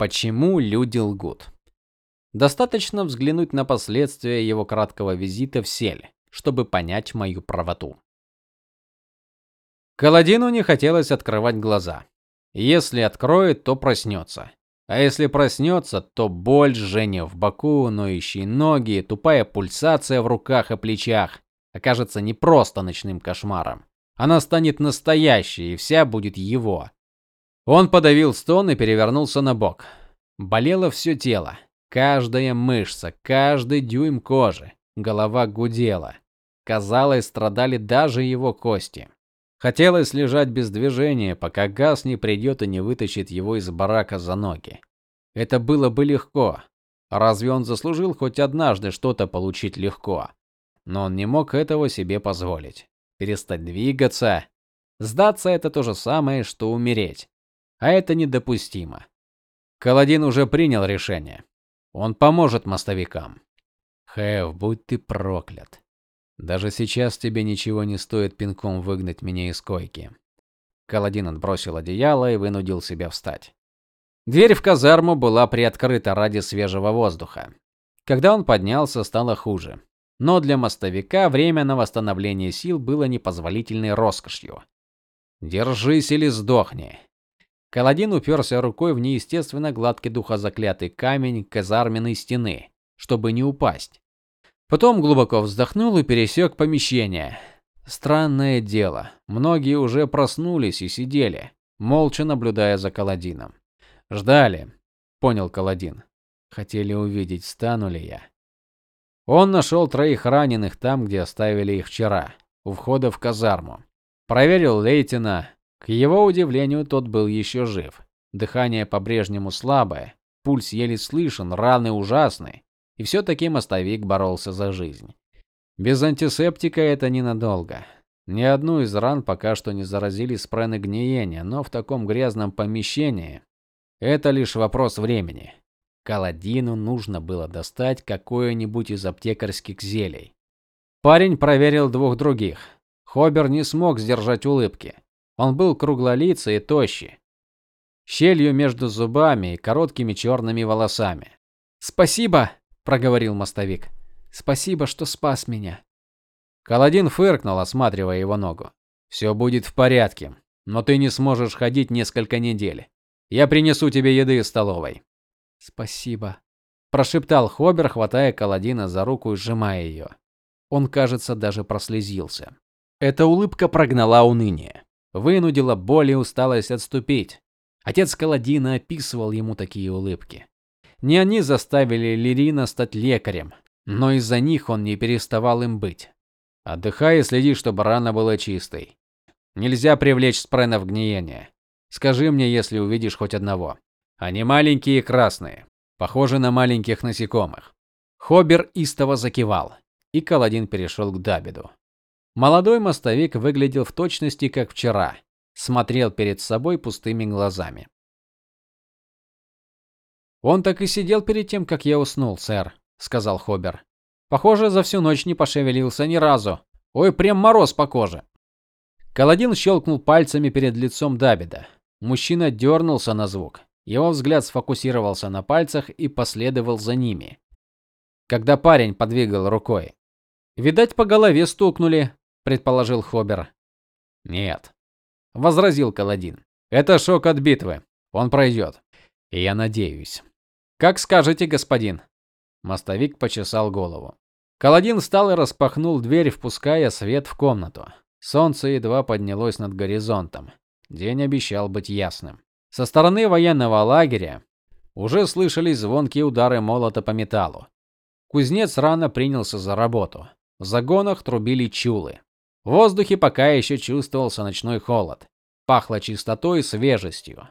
Почему люди лгут? Достаточно взглянуть на последствия его краткого визита в сель, чтобы понять мою правоту. Каладину не хотелось открывать глаза. Если откроет, то проснется. А если проснется, то боль, жжение в боку, ноющие ноги, тупая пульсация в руках и плечах окажется не просто ночным кошмаром. Она станет настоящей, и вся будет его. Он подавил стон и перевернулся на бок. Болело все тело, каждая мышца, каждый дюйм кожи. Голова гудела. Казалось, страдали даже его кости. Хотелось лежать без движения, пока Газ не придет и не вытащит его из барака за ноги. Это было бы легко. Разве он заслужил хоть однажды что-то получить легко? Но он не мог этого себе позволить. Перестать двигаться, сдаться это то же самое, что умереть. А это недопустимо. Каладин уже принял решение. Он поможет мостовикам. Хэв, будь ты проклят. Даже сейчас тебе ничего не стоит пинком выгнать меня из койки. Каладин отбросил одеяло и вынудил себя встать. Дверь в казарму была приоткрыта ради свежего воздуха. Когда он поднялся, стало хуже. Но для мостовика время на восстановление сил было непозволительной роскошью. Держись или сдохни. Каладин уперся рукой в неестественно гладкий духозаклятый камень казарменной стены, чтобы не упасть. Потом глубоко вздохнул и пересек помещение. Странное дело, многие уже проснулись и сидели, молча наблюдая за Каладином. Ждали, понял Каладин. Хотели увидеть, стану ли я. Он нашел троих раненых там, где оставили их вчера, у входа в казарму. Проверил Лейтина. К его удивлению, тот был еще жив. Дыхание по-прежнему слабое, пульс еле слышен, раны ужасные. И все таки мостовик боролся за жизнь. Без антисептика это ненадолго. Ни одну из ран пока что не заразили спрены гниения, но в таком грязном помещении это лишь вопрос времени. Каладину нужно было достать какое-нибудь из аптекарских зелий. Парень проверил двух других. Хобер не смог сдержать улыбки. Он был круглолицый и тощий, щелью между зубами и короткими черными волосами. "Спасибо", проговорил мостовик. Спасибо, что спас меня. Каладин фыркнул, осматривая его ногу. «Все будет в порядке, но ты не сможешь ходить несколько недель. Я принесу тебе еды из столовой. Спасибо, прошептал Хобер, хватая Каладина за руку и сжимая ее. Он, кажется, даже прослезился. Эта улыбка прогнала уныние, вынудила боль и усталость отступить. Отец Каладина описывал ему такие улыбки. Не они заставили Лирина стать лекарем, но из-за них он не переставал им быть. Отдыхай и следи, чтобы рана была чистой. Нельзя привлечь спрена в гниение. Скажи мне, если увидишь хоть одного. Они маленькие и красные, похожи на маленьких насекомых. Хобер истово закивал, и Каладин перешел к Дабиду. Молодой мостовик выглядел в точности как вчера, смотрел перед собой пустыми глазами. Он так и сидел перед тем, как я уснул, сэр, сказал Хобер. Похоже, за всю ночь не пошевелился ни разу. Ой, прям мороз по коже. Каладин щелкнул пальцами перед лицом Дабида. Мужчина дернулся на звук. Его взгляд сфокусировался на пальцах и последовал за ними. Когда парень подвигал рукой, видать, по голове стукнули, предположил Хобер. Нет, возразил Каладин. Это шок от битвы. Он пройдет. И я надеюсь. Как скажете, господин. Мостовик почесал голову. Каладин встал и распахнул дверь, впуская свет в комнату. Солнце едва поднялось над горизонтом. День обещал быть ясным. Со стороны военного лагеря уже слышались звонкие удары молота по металлу. Кузнец рано принялся за работу. В загонах трубили чулы. В воздухе пока еще чувствовался ночной холод. Пахло чистотой и свежестью.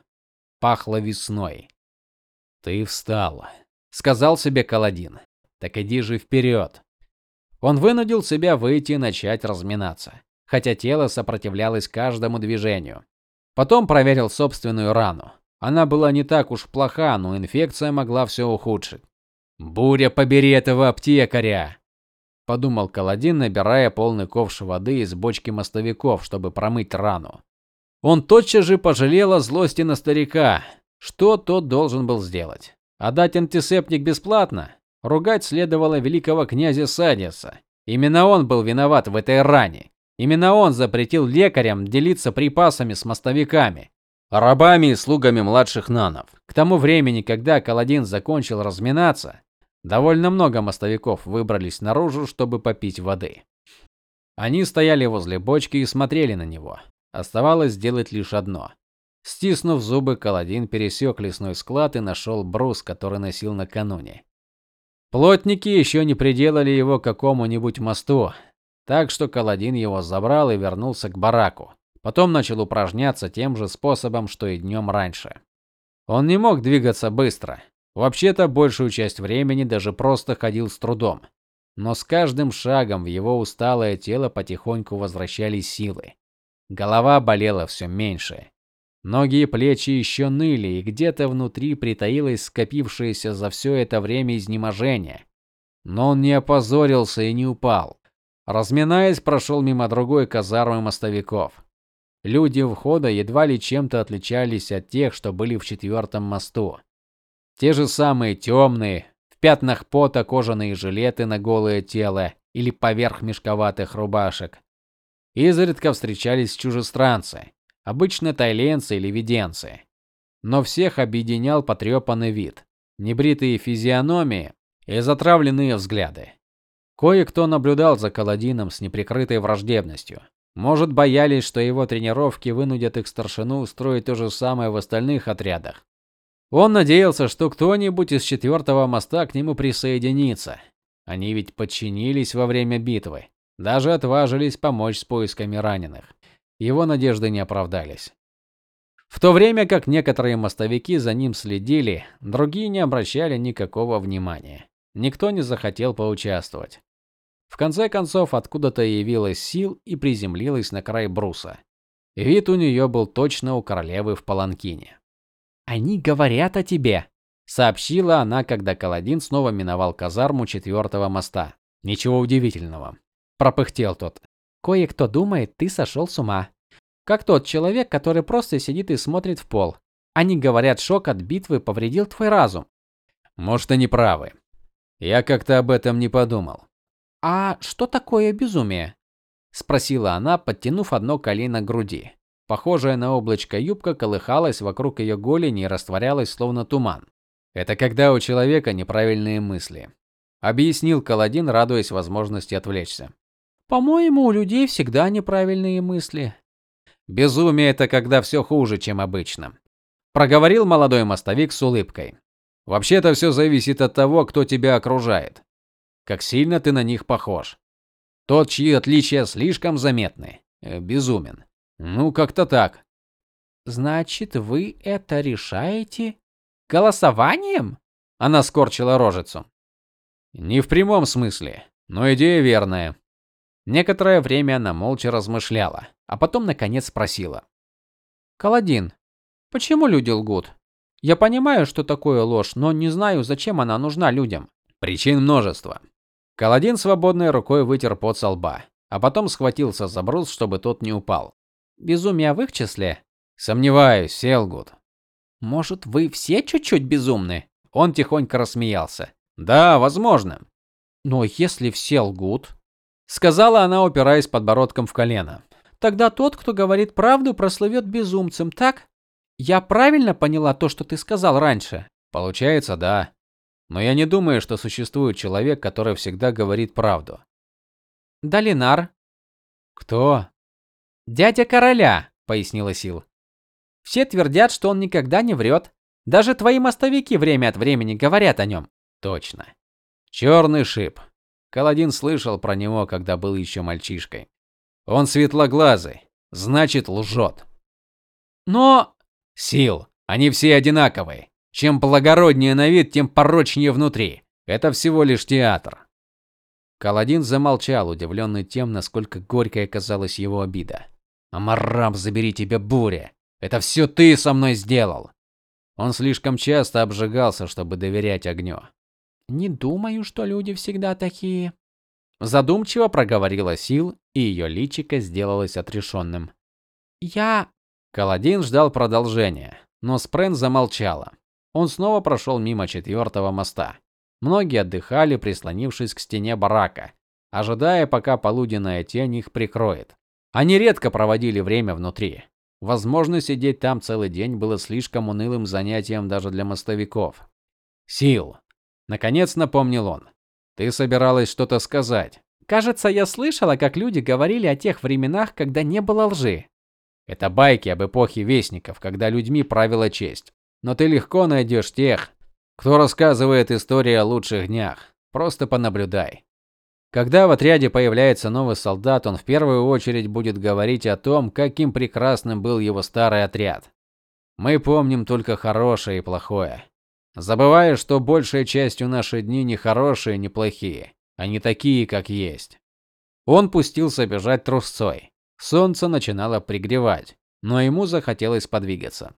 Пахло весной. Ты встал, сказал себе Каладин. Так иди же вперед. Он вынудил себя выйти и начать разминаться, хотя тело сопротивлялось каждому движению. Потом проверил собственную рану. Она была не так уж плоха, но инфекция могла все ухудшить. Буря, побери этого аптекаря, подумал Каладин, набирая полный ковш воды из бочки мостовиков, чтобы промыть рану. Он тотчас же пожалел о злости на старика, Что тот должен был сделать? Отдать антисептик бесплатно? Ругать следовало великого князя Садиса. Именно он был виноват в этой ране. Именно он запретил лекарям делиться припасами с мостовиками, рабами и слугами младших нанов. К тому времени, когда Каладин закончил разминаться, довольно много мостовиков выбрались наружу, чтобы попить воды. Они стояли возле бочки и смотрели на него. Оставалось сделать лишь одно. Стиснув зубы, Каладин пересек лесной склад и нашел брус, который носил накануне. Плотники еще не приделали его к какому-нибудь мосту, так что Каладин его забрал и вернулся к бараку. Потом начал упражняться тем же способом, что и днем раньше. Он не мог двигаться быстро. Вообще-то большую часть времени даже просто ходил с трудом. Но с каждым шагом в его усталое тело потихоньку возвращались силы. Голова болела все меньше. Ноги и плечи еще ныли, и где-то внутри притаилось скопившееся за все это время изнеможение. Но он не опозорился и не упал. Разминаясь, прошел мимо другой казармы мостовиков. Люди входа едва ли чем-то отличались от тех, что были в четвертом мосту. Те же самые темные, в пятнах пота кожаные жилеты на голое тело или поверх мешковатых рубашек. Изредка встречались чужестранцы, обычно тайленцы или виденцы. Но всех объединял потрепанный вид, небритые физиономии и затравленные взгляды. Кое-кто наблюдал за Каладином с неприкрытой враждебностью. Может, боялись, что его тренировки вынудят их старшину устроить то же самое в остальных отрядах. Он надеялся, что кто-нибудь из четвертого моста к нему присоединится. Они ведь подчинились во время битвы, даже отважились помочь с поисками раненых. Его надежды не оправдались. В то время как некоторые мостовики за ним следили, другие не обращали никакого внимания. Никто не захотел поучаствовать. В конце концов, откуда-то явилась сил и приземлилась на край бруса. Вид у нее был точно у королевы в паланкине. Они говорят о тебе, сообщила она, когда Каладин снова миновал казарму четвертого моста. Ничего удивительного, пропыхтел тот. Кое-кто думает, ты сошел с ума. Как тот человек, который просто сидит и смотрит в пол. Они говорят, шок от битвы повредил твой разум. Может, они правы. Я как-то об этом не подумал. А что такое безумие? спросила она, подтянув одно колено к груди. Похожая на облачко юбка колыхалась вокруг ее голени и растворялась словно туман. Это когда у человека неправильные мысли, объяснил Каладин, радуясь возможности отвлечься. По-моему, у людей всегда неправильные мысли. Безумие это когда все хуже, чем обычно, проговорил молодой мостовик с улыбкой. Вообще-то все зависит от того, кто тебя окружает как сильно ты на них похож. Тот, чьи отличия слишком заметны, э, безумен. Ну, как-то так. Значит, вы это решаете голосованием? Она скорчила рожицу. Не в прямом смысле, но идея верная. Некоторое время она молча размышляла, а потом наконец спросила: "Каладин, почему люди лгут? Я понимаю, что такое ложь, но не знаю, зачем она нужна людям". Причин множество. Каладин свободной рукой вытер пот со лба, а потом схватился за брус, чтобы тот не упал. Безумие в их числе? Сомневаюсь, Селгут. Может, вы все чуть-чуть безумны? Он тихонько рассмеялся. Да, возможно. Но если все лгут, сказала она, упираясь подбородком в колено. Тогда тот, кто говорит правду, прослывет безумцем, так? Я правильно поняла то, что ты сказал раньше? Получается, да. Но я не думаю, что существует человек, который всегда говорит правду. Долинар. Кто? Дядя короля, пояснила Сил. Все твердят, что он никогда не врет. Даже твои мостовики время от времени говорят о нем. Точно. Черный шип. Каладин слышал про него, когда был еще мальчишкой. Он светлоглазый, значит, лжет. Но сил, они все одинаковые. Чем благороднее на вид, тем порочнее внутри. Это всего лишь театр. Каладин замолчал, удивленный тем, насколько горькой оказалась его обида. Амарам, забери тебя буря. Это все ты со мной сделал. Он слишком часто обжигался, чтобы доверять огню. Не думаю, что люди всегда такие, задумчиво проговорила Сил, и ее личико сделалось отрешенным. Я Каладин ждал продолжения, Но Спрен замолчала. Он снова прошел мимо четвертого моста. Многие отдыхали, прислонившись к стене барака, ожидая, пока полуденная тень их прикроет. Они редко проводили время внутри. Возможно, сидеть там целый день было слишком унылым занятием даже для мостовиков. Сил, наконец напомнил он. Ты собиралась что-то сказать. Кажется, я слышала, как люди говорили о тех временах, когда не было лжи. Это байки об эпохе вестников, когда людьми правила честь. Но ты легко найдешь тех, кто рассказывает истории о лучших днях. Просто понаблюдай. Когда в отряде появляется новый солдат, он в первую очередь будет говорить о том, каким прекрасным был его старый отряд. Мы помним только хорошее и плохое, забывая, что большая часть у наши дни не хорошие, не плохие, а не такие, как есть. Он пустился бежать трусцой. Солнце начинало пригревать, но ему захотелось подвигаться.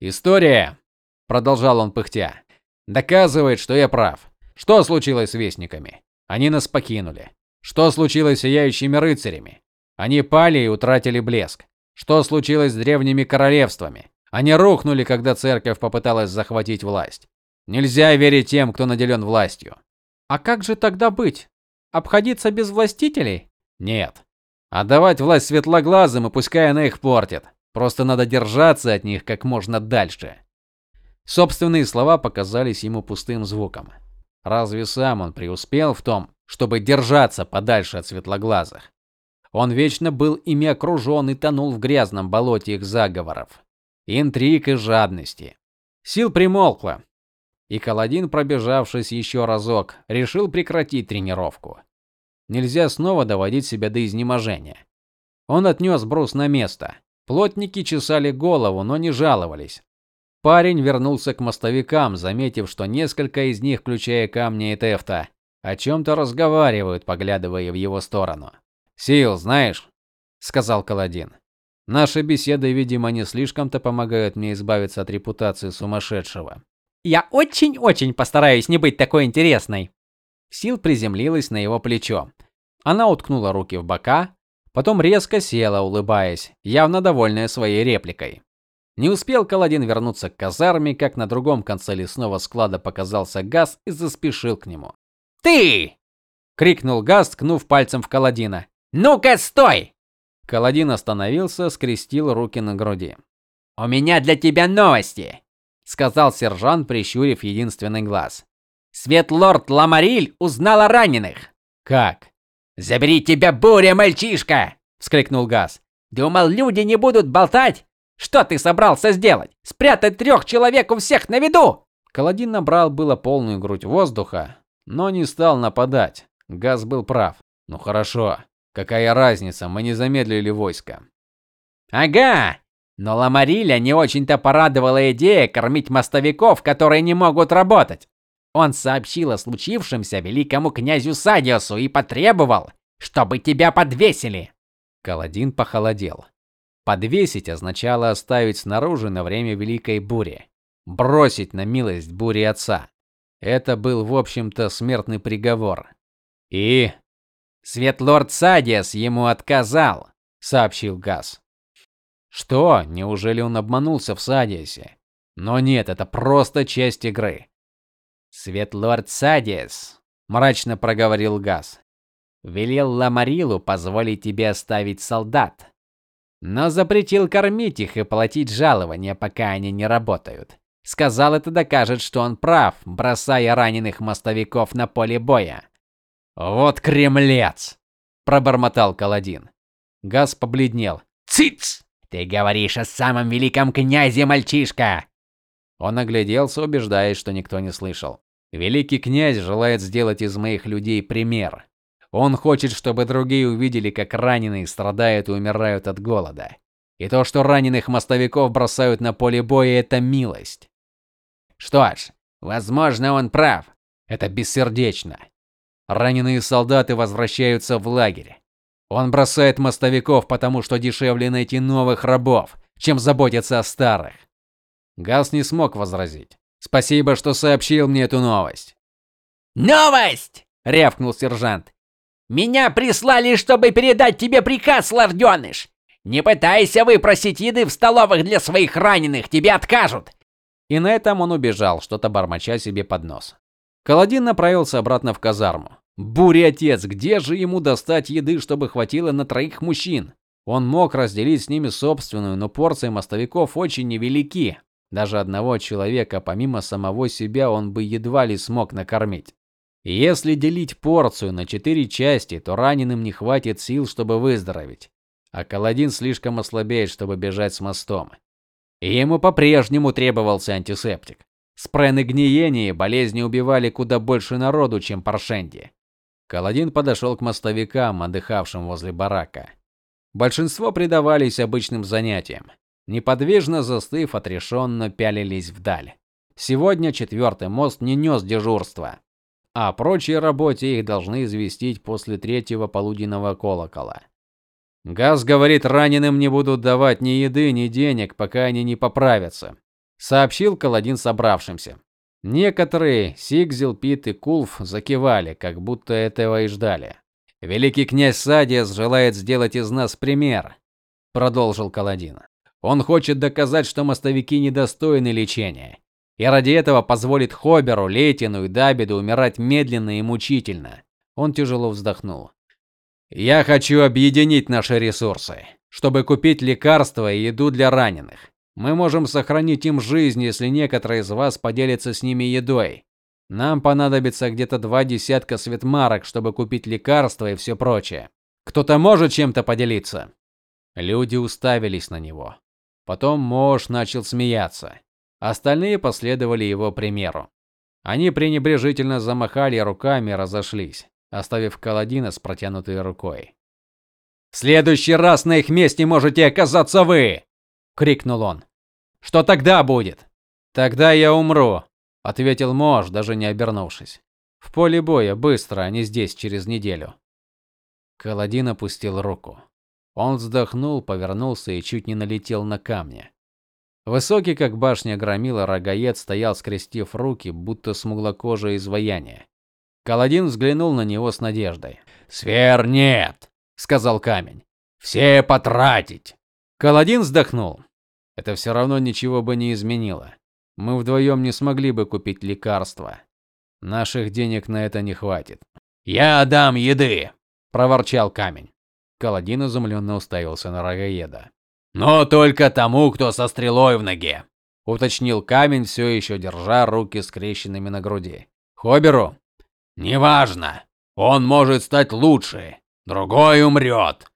История, продолжал он пыхтя, доказывает, что я прав. Что случилось с вестниками? Они нас покинули. Что случилось с сияющими рыцарями? Они пали и утратили блеск. Что случилось с древними королевствами? Они рухнули, когда церковь попыталась захватить власть. Нельзя верить тем, кто наделен властью. А как же тогда быть? Обходиться без властителей? Нет. Отдавать власть светлоглазым и пускай она их портит. Просто надо держаться от них как можно дальше. Собственные слова показались ему пустым звуком. Разве сам он преуспел в том, чтобы держаться подальше от светлоглазых? Он вечно был ими окружен и тонул в грязном болоте их заговоров, интриг и жадности. Сил примолкла, и Каладин, пробежавшись еще разок, решил прекратить тренировку. Нельзя снова доводить себя до изнеможения. Он отнес брус на место. Плотники чесали голову, но не жаловались. Парень вернулся к мостовикам, заметив, что несколько из них, включая камни и Тефта, о чем то разговаривают, поглядывая в его сторону. "Сил, знаешь", сказал Каладин. "Наши беседы, видимо, не слишком-то помогают мне избавиться от репутации сумасшедшего". "Я очень-очень постараюсь не быть такой интересной". Сил приземлилась на его плечо. Она уткнула руки в бока, потом резко села, улыбаясь, явно довольная своей репликой. Не успел Каладин вернуться к казарме, как на другом конце лесного склада показался Газ и заспешил к нему. "Ты!" крикнул Газ, ткнув пальцем в Каладина. "Ну-ка, стой!" Каладин остановился, скрестил руки на груди. "У меня для тебя новости", сказал сержант, прищурив единственный глаз. Светлорд Ламариль узнал о раненых. Как? Забери тебя, буря, мальчишка, вскрикнул Газ. Думал, люди не будут болтать? Что ты собрался сделать? Спрятать трех человек у всех на виду? Каладин набрал было полную грудь воздуха, но не стал нападать. Газ был прав. Ну хорошо. Какая разница, мы не замедлили войско. Ага. Но Ламариля не очень-то порадовала идея кормить мостовиков, которые не могут работать. Он сообщил о случившемся великому князю Садиосу и потребовал, чтобы тебя подвесили. Каладин похолодел. Подвесить означало оставить снаружи на время великой бури, бросить на милость бури отца. Это был, в общем-то, смертный приговор. И Светлорд Садиас ему отказал, сообщил Газ. Что? Неужели он обманулся в Садиасе? Но нет, это просто часть игры. Светлорд Садиас, мрачно проговорил Газ. Велел Ламарилу позволить тебе оставить солдат но запретил кормить их и платить жалования, пока они не работают. Сказал, это докажет, что он прав, бросая раненых мостовиков на поле боя. Вот кремлец, пробормотал Каладин. Газ побледнел. Циц! Ты говоришь о самом великом князе, мальчишка. Он огляделся, убеждаясь, что никто не слышал. Великий князь желает сделать из моих людей пример. Он хочет, чтобы другие увидели, как раненые страдают и умирают от голода. И то, что раненых мостовиков бросают на поле боя это милость. Что ж, возможно, он прав. Это бессердечно. Раненые солдаты возвращаются в лагерь. Он бросает мостовиков, потому что дешевле найти новых рабов, чем заботиться о старых. Гас не смог возразить. Спасибо, что сообщил мне эту новость. Новость, рявкнул сержант. Меня прислали, чтобы передать тебе приказ, лордёныш. Не пытайся выпросить еды в столовых для своих раненых, тебе откажут. И на этом он убежал, что-то бормоча себе под нос. Каладин направился обратно в казарму. Буря отец, где же ему достать еды, чтобы хватило на троих мужчин? Он мог разделить с ними собственную, но порции мостовиков очень невелики. Даже одного человека, помимо самого себя, он бы едва ли смог накормить. Если делить порцию на четыре части, то раненым не хватит сил, чтобы выздороветь. А Каладин слишком ослабеет, чтобы бежать с мостом. И ему по-прежнему требовался антисептик. Спрей на гниение болезни убивали куда больше народу, чем Паршенди. Каладин подошел к мостовикам, отдыхавшим возле барака. Большинство предавались обычным занятиям. Неподвижно застыв, отрешенно пялились вдаль. Сегодня четвертый мост не нес дежурства, о прочей работе их должны известить после третьего полуденного колокола. Газ говорит, раненым не будут давать ни еды, ни денег, пока они не поправятся, сообщил Каладин собравшимся. Некоторые, Сигзил, Пит и Кулф, закивали, как будто этого и ждали. Великий князь Садиас желает сделать из нас пример, продолжил Каладин. Он хочет доказать, что мостовики недостойны лечения, и ради этого позволит Хоберу, Лейтину и Дабиду умирать медленно и мучительно. Он тяжело вздохнул. Я хочу объединить наши ресурсы, чтобы купить лекарства и еду для раненых. Мы можем сохранить им жизнь, если некоторые из вас поделятся с ними едой. Нам понадобится где-то два десятка светмарок, чтобы купить лекарства и все прочее. Кто-то может чем-то поделиться. Люди уставились на него. Потом Мош начал смеяться. Остальные последовали его примеру. Они пренебрежительно замахали руками и разошлись оставив Каладина с протянутой рукой. "В следующий раз на их месте можете оказаться вы!" крикнул он. "Что тогда будет?" "Тогда я умру", ответил Мож, даже не обернувшись. "В поле боя быстро, а не здесь через неделю". Каладин опустил руку. Он вздохнул, повернулся и чуть не налетел на камни. Высокий, как башня громила, рогаед стоял, скрестив руки, будто смуглокожее изваяние. Каладин взглянул на него с надеждой. "Сфер нет", сказал камень. "Все потратить". Каладин вздохнул. Это все равно ничего бы не изменило. Мы вдвоем не смогли бы купить лекарства. Наших денег на это не хватит. "Я дам еды", проворчал камень. Каладин изумленно уставился на рогаеда. "Но только тому, кто со стрелой в ноге", уточнил камень, все еще держа руки скрещенными на груди. "Хоберу Неважно. Он может стать лучше, другой умрет.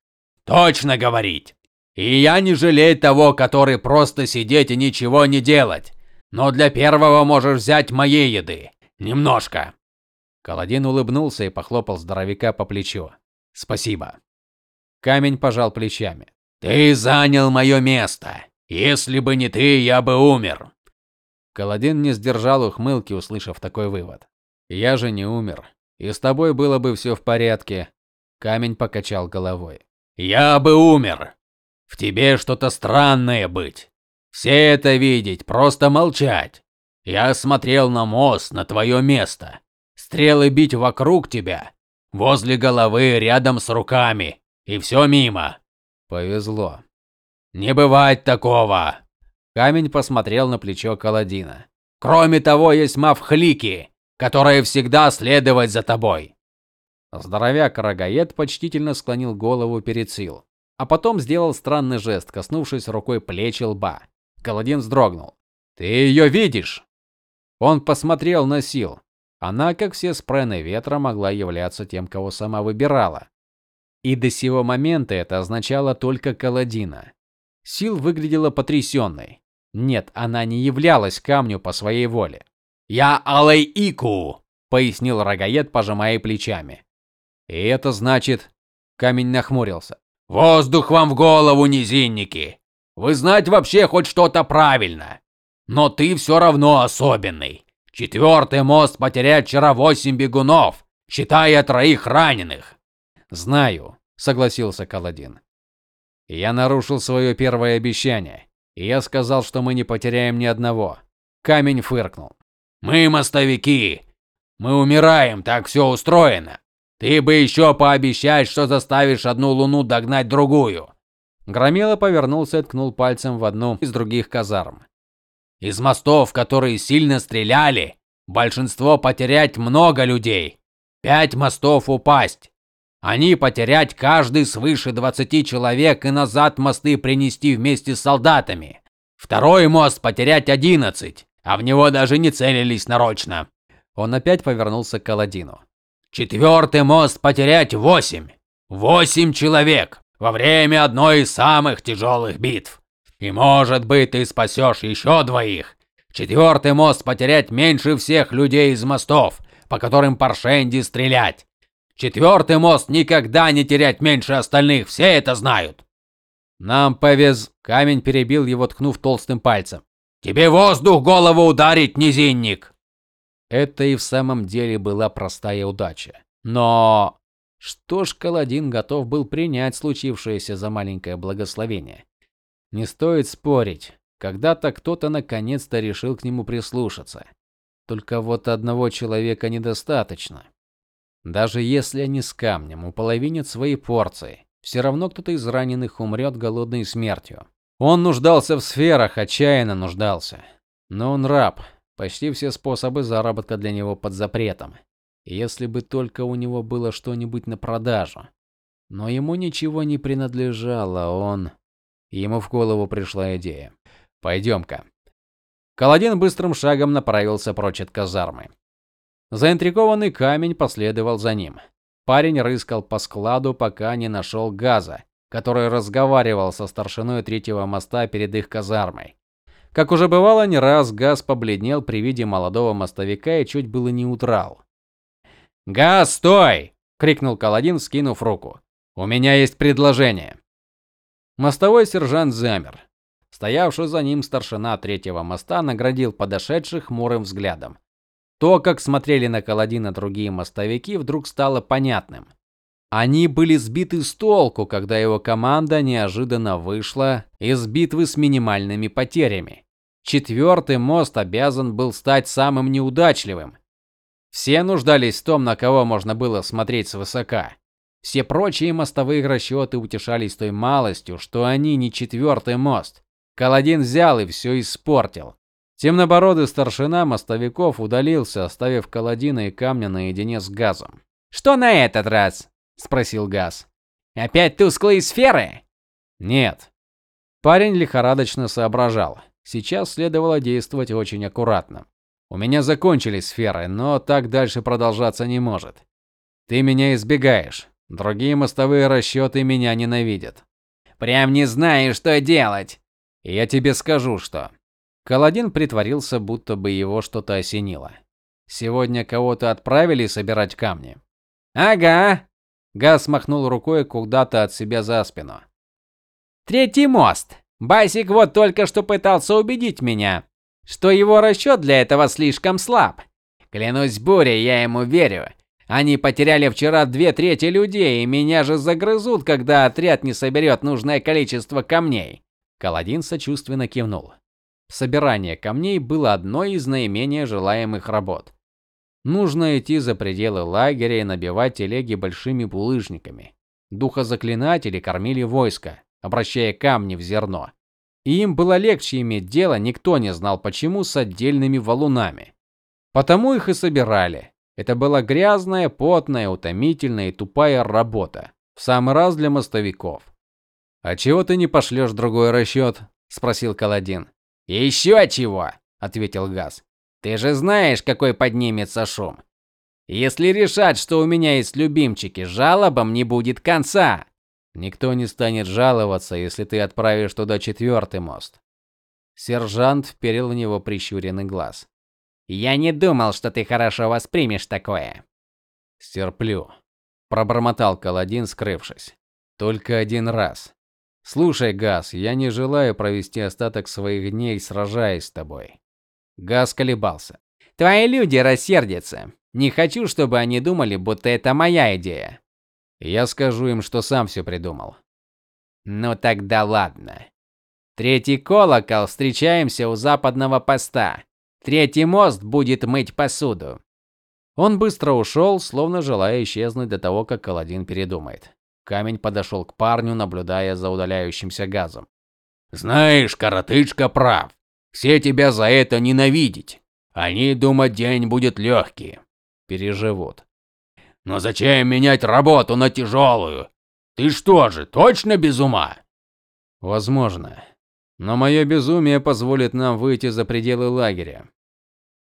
Точно говорить. И я не жалею того, который просто сидеть и ничего не делать. Но для первого можешь взять моей еды. Немножко. Каладин улыбнулся и похлопал здоровяка по плечу. Спасибо. Камень пожал плечами. Ты занял мое место. Если бы не ты, я бы умер. Каладин не сдержал ухмылки, услышав такой вывод. Я же не умер, и с тобой было бы все в порядке. Камень покачал головой. Я бы умер. В тебе что-то странное быть. Все это видеть, просто молчать. Я смотрел на мост, на твое место. Стрелы бить вокруг тебя, возле головы, рядом с руками, и все мимо. Повезло. Не бывает такого. Камень посмотрел на плечо Каладина. Кроме того, есть мавхлики, которая всегда следовать за тобой. Здоровяк Рогаед почтительно склонил голову перед Сил, а потом сделал странный жест, коснувшись рукой плеч и лба. Каладин вздрогнул. Ты ее видишь? Он посмотрел на Сил. Она, как все спрены ветра, могла являться тем, кого сама выбирала. И до сего момента это означало только Каладина. Сил выглядела потрясенной. Нет, она не являлась камню по своей воле. Я Алей-Ику, пояснил рогаед, пожимая плечами. И это значит, камень нахмурился. Воздух вам в голову, низинники. Вы знать вообще хоть что-то правильно. Но ты все равно особенный. Четвертый мост потерял вчера восемь бегунов, считая троих раненых. Знаю, согласился Каладин. Я нарушил свое первое обещание. И я сказал, что мы не потеряем ни одного. Камень фыркнул. Мы мостовики. Мы умираем, так все устроено. Ты бы еще пообещать, что заставишь одну луну догнать другую. Громила повернулся и ткнул пальцем в одну из других казарм. Из мостов, которые сильно стреляли, большинство потерять много людей. Пять мостов упасть. Они потерять каждый свыше 20 человек и назад мосты принести вместе с солдатами. Второй мост потерять 11, а в него даже не целились нарочно. Он опять повернулся к Аладдину. Четвертый мост потерять 8. Восемь человек во время одной из самых тяжелых битв. И может быть, ты спасешь еще двоих. Четвертый мост потерять меньше всех людей из мостов, по которым Паршенди стрелять. Четвертый мост никогда не терять меньше остальных, все это знают. Нам повез, камень перебил его, ткнув толстым пальцем. Тебе воздух голову ударить, низинник. Это и в самом деле была простая удача. Но что ж Каладин готов был принять случившееся за маленькое благословение. Не стоит спорить. Когда-то кто-то наконец-то решил к нему прислушаться. Только вот одного человека недостаточно. Даже если они с камнем уполовинят свои порции, все равно кто-то из раненых умрет голодной смертью. Он нуждался в сферах, отчаянно нуждался. Но он раб. Почти все способы заработка для него под запретом. Если бы только у него было что-нибудь на продажу. Но ему ничего не принадлежало, он Ему в голову пришла идея. «Пойдем-ка». Каладин быстрым шагом направился прочь от казармы. Заинтригованный камень последовал за ним. Парень рыскал по складу, пока не нашел газа, который разговаривал со старшиной третьего моста перед их казармой. Как уже бывало не раз, Газ побледнел при виде молодого мостовика и чуть было не удрал. "Газ, стой!" крикнул Каладин, скинув руку. "У меня есть предложение". Мостовой сержант замер. Стоявший за ним старшина третьего моста наградил подошедших хмурым взглядом. То, как смотрели на Каладина другие мостовики, вдруг стало понятным. Они были сбиты с толку, когда его команда неожиданно вышла из битвы с минимальными потерями. Четвертый мост обязан был стать самым неудачливым. Все нуждались в том, на кого можно было смотреть свысока. Все прочие мостовые расчеты утешались той малостью, что они не четвертый мост. Каладин взял и все испортил. Темнобородый старшина мостовиков удалился, оставив Каладина и Камня наедине с Газом. "Что на этот раз?" спросил Газ. "Опять тусклые сферы?" "Нет". Парень лихорадочно соображал. Сейчас следовало действовать очень аккуратно. У меня закончились сферы, но так дальше продолжаться не может. Ты меня избегаешь. Другие мостовые расчеты меня ненавидят. Прям не знаю, что делать. Я тебе скажу, что Каладин притворился, будто бы его что-то осенило. Сегодня кого-то отправили собирать камни. Ага. Газ махнул рукой куда-то от себя за спину. Третий мост. Басик вот только что пытался убедить меня, что его расчет для этого слишком слаб. Клянусь бурей, я ему верю. Они потеряли вчера две трети людей, и меня же загрызут, когда отряд не соберет нужное количество камней. Каладин сочувственно кивнул. Собирание камней было одной из наименее желаемых работ. Нужно идти за пределы лагеря и набивать телеги большими булыжниками. Духозаклинатели кормили войско, обращая камни в зерно. И им было легче иметь дело, никто не знал почему, с отдельными валунами. Потому их и собирали. Это была грязная, потная, утомительная и тупая работа, в самый раз для мостовиков. А чего ты не пошлешь другой расчет?» – спросил Каладин. «Еще чего, ответил Газ. Ты же знаешь, какой поднимется шум. Если решать, что у меня есть любимчики, жалобам не будет конца. Никто не станет жаловаться, если ты отправишь туда четвертый мост. Сержант вперил в него прищуренный глаз. Я не думал, что ты хорошо воспримешь такое. Стерплю, пробормотал Каладин, скрывшись. Только один раз. Слушай, Газ, я не желаю провести остаток своих дней сражаясь с тобой. Газ колебался. Твои люди рассердятся. Не хочу, чтобы они думали, будто это моя идея. Я скажу им, что сам все придумал. Ну тогда ладно. Третий колокол, встречаемся у западного поста. Третий мост будет мыть посуду. Он быстро ушел, словно желая исчезнуть до того, как Каладин передумает. Камень подошел к парню, наблюдая за удаляющимся газом. Знаешь, коротышка прав. Все тебя за это ненавидеть. Они думают, день будет легкий. Переживут. Но зачем менять работу на тяжелую? Ты что же, точно без ума? Возможно. Но мое безумие позволит нам выйти за пределы лагеря.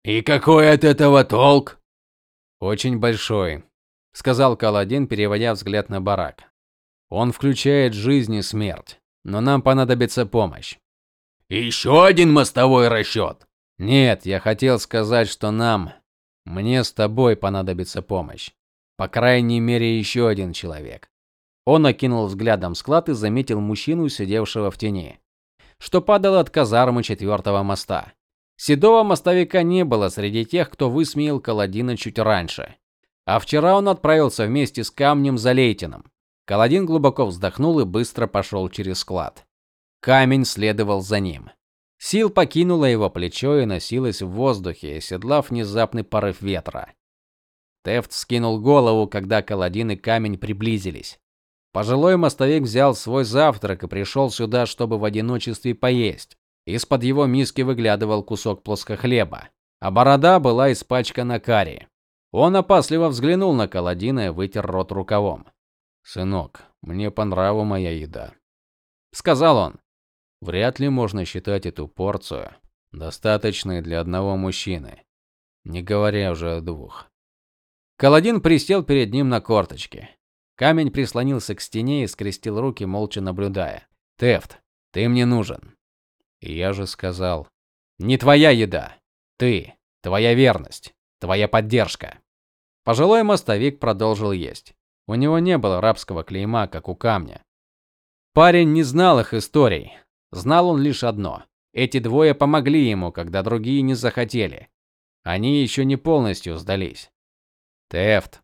И какой от этого толк? Очень большой, сказал Каладин, переводя взгляд на барак. Он включает жизнь и смерть, но нам понадобится помощь. Еще один мостовой расчет?» Нет, я хотел сказать, что нам, мне с тобой понадобится помощь. По крайней мере, еще один человек. Он окинул взглядом склад и заметил мужчину, сидевшего в тени, что падало от казармы четвертого моста. Седого мостовика не было среди тех, кто высмеял Каладина чуть раньше. А вчера он отправился вместе с камнем за Лейтином. Каладин глубоко вздохнул и быстро пошел через склад. Камень следовал за ним. Сил покинула его плечо и носилась в воздухе, оседлав внезапный порыв ветра. Тефт скинул голову, когда Каладин и камень приблизились. Пожилой мостовик взял свой завтрак и пришел сюда, чтобы в одиночестве поесть. Из-под его миски выглядывал кусок плоскохлеба, а борода была испачкана карри. Он опасливо взглянул на Каладина и вытер рот рукавом. "Сынок, мне по нраву моя еда", сказал он. "Вряд ли можно считать эту порцию достаточной для одного мужчины, не говоря уже о двух". Каладин присел перед ним на корточки. Камень прислонился к стене и скрестил руки, молча наблюдая. "Тефт, ты мне нужен". И я же сказал: "Не твоя еда. Ты, твоя верность, твоя поддержка". Пожилой мостовик продолжил есть. У него не было рабского клейма, как у камня. Парень не знал их историй. Знал он лишь одно: эти двое помогли ему, когда другие не захотели. Они еще не полностью сдались. "Тефт",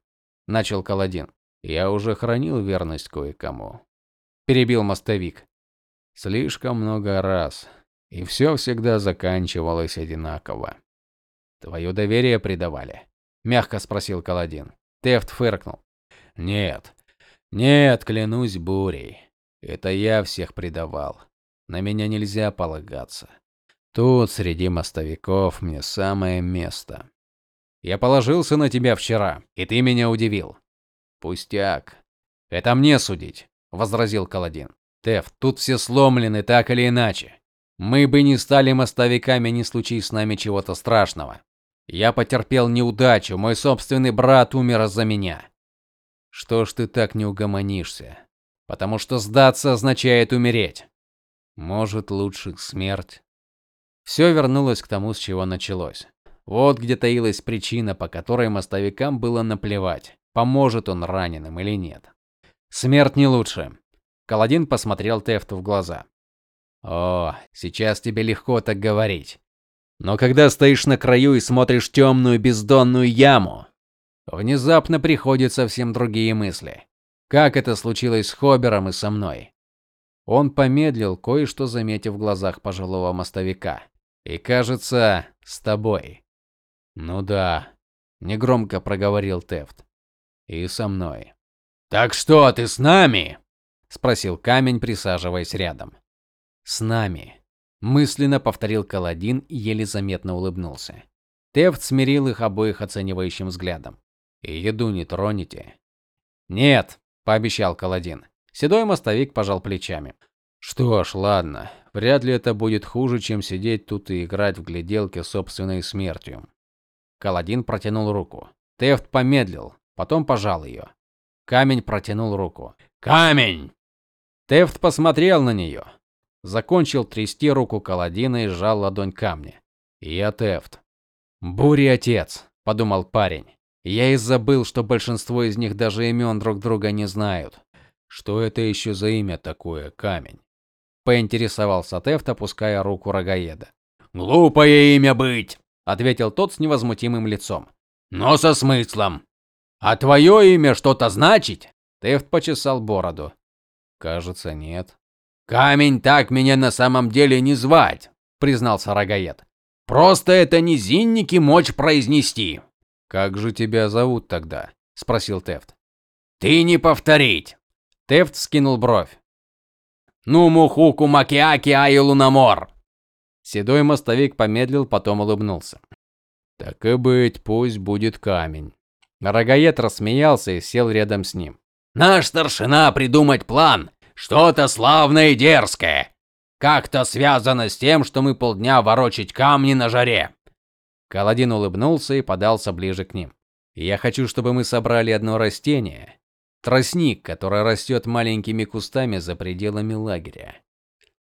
начал Каладин. "Я уже хранил верность кое-кому", перебил мостовик. "Слишком много раз, и все всегда заканчивалось одинаково. Твое доверие предавали?" мягко спросил Каладин. Тефт фыркнул. Нет. Нет, клянусь бурей. Это я всех предавал. На меня нельзя полагаться. Тут среди мостовиков мне самое место. Я положился на тебя вчера, и ты меня удивил. Пустяк. Это мне судить, возразил Каладин. Теф, тут все сломлены так или иначе. Мы бы не стали мостовиками, не случись с нами чего-то страшного. Я потерпел неудачу, мой собственный брат умер из-за меня. Что ж ты так не угомонишься? Потому что сдаться означает умереть. Может, лучше смерть. Все вернулось к тому, с чего началось. Вот где таилась причина, по которой мостовикам было наплевать, поможет он раненым или нет. Смерть не лучше. Каладин посмотрел Тефту в глаза. О, сейчас тебе легко так говорить. Но когда стоишь на краю и смотришь темную бездонную яму, внезапно приходят совсем другие мысли. Как это случилось с Хобером и со мной? Он помедлил, кое-что заметив в глазах пожилого мостовика. И, кажется, с тобой. Ну да, негромко проговорил Тефт. И со мной. Так что, ты с нами? спросил Камень, присаживаясь рядом. С нами. Мысленно повторил Каладин и еле заметно улыбнулся. Тефт смирил их обоих оценивающим взглядом. И еду не тронете? Нет, пообещал Каладин. Седой мостовик пожал плечами. Что ж, ладно. Вряд ли это будет хуже, чем сидеть тут и играть в гляделки собственной смертью. Каладин протянул руку. Тефт помедлил, потом пожал ее. Камень протянул руку. Камень. Тефт посмотрел на нее закончил трясти руку Каладина и сжал ладонь камня. "Я Тефт. Бури отец", подумал парень. "Я и забыл, что большинство из них даже имен друг друга не знают. Что это еще за имя такое, камень?" поинтересовался Тефт, опуская руку рогаеда. "Глупое имя быть", ответил тот с невозмутимым лицом. "Но со смыслом. А твое имя что-то значит?" Тефт почесал бороду. "Кажется, нет", Камень так меня на самом деле не звать, признался Рогаед. Просто это не зинники мочь произнести. Как же тебя зовут тогда? спросил Тефт. Ты не повторить. Тефт скинул бровь. Ну мухуку макиаки айлунамор. Седой мостовик помедлил, потом улыбнулся. Так и быть, пусть будет камень. Рогаед рассмеялся и сел рядом с ним. Наш старшина придумать план, что-то славное и дерзкое. Как-то связано с тем, что мы полдня ворочать камни на жаре. Каладин улыбнулся и подался ближе к ним. Я хочу, чтобы мы собрали одно растение, тростник, который растет маленькими кустами за пределами лагеря.